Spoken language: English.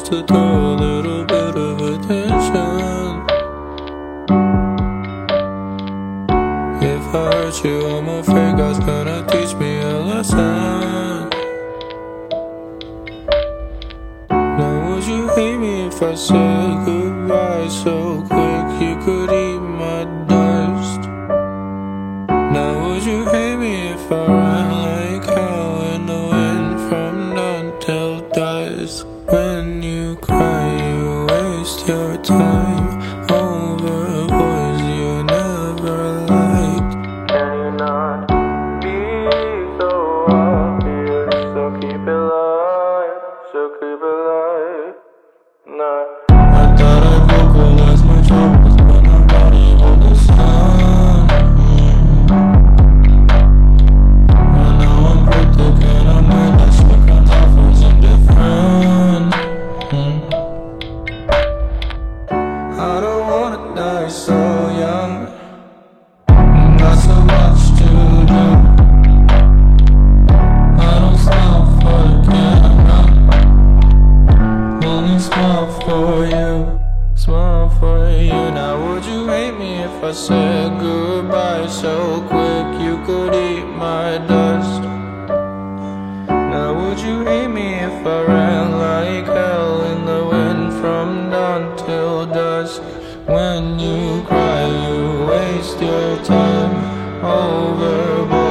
to throw a little bit of attention. If I hurt you, I'm afraid God's gonna teach me a lesson. Now, would you hate me if I said goodbye so quick you could eat my dust? Now, would you hate me if I ran your time I don't wanna die so young. So much to do. I don't for camera. Only smile for you, smile for you. Now, would you hate me if I said goodbye so quick you could eat my dust? Now, would you hate me if I ran like hell When you cry, you waste your time over.